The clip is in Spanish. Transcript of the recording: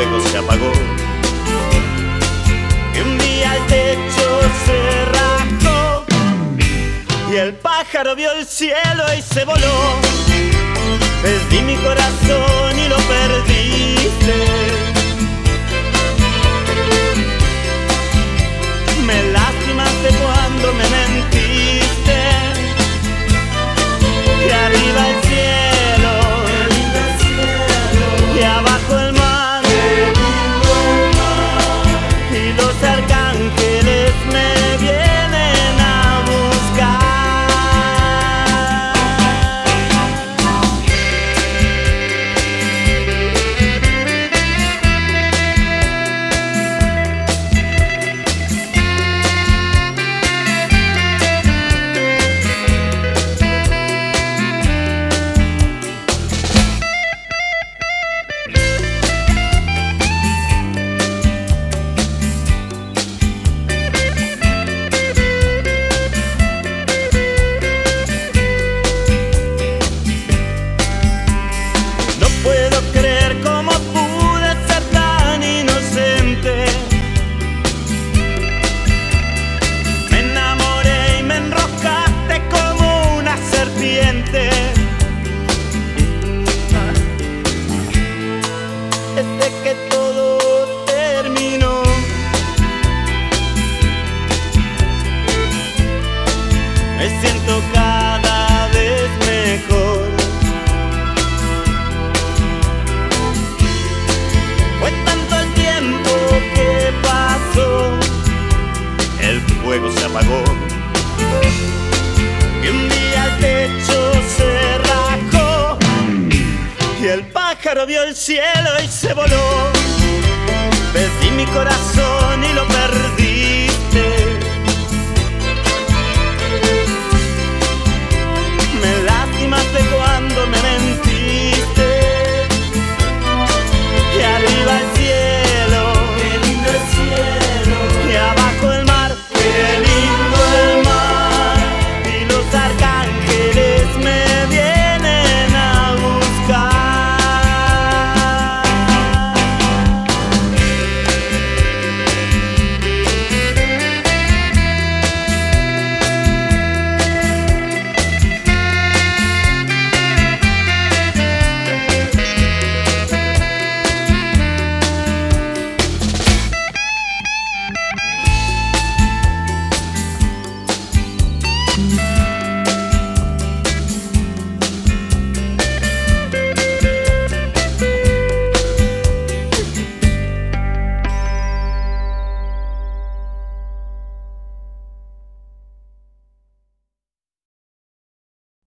fuego se apagó. Y un día el techo se rajó y el pájaro vio el cielo y se voló. Perdí mi corazón y lo perdiste. Y un día el techo se rajó y el pájaro vio el cielo y se voló. Perdí mi corazón.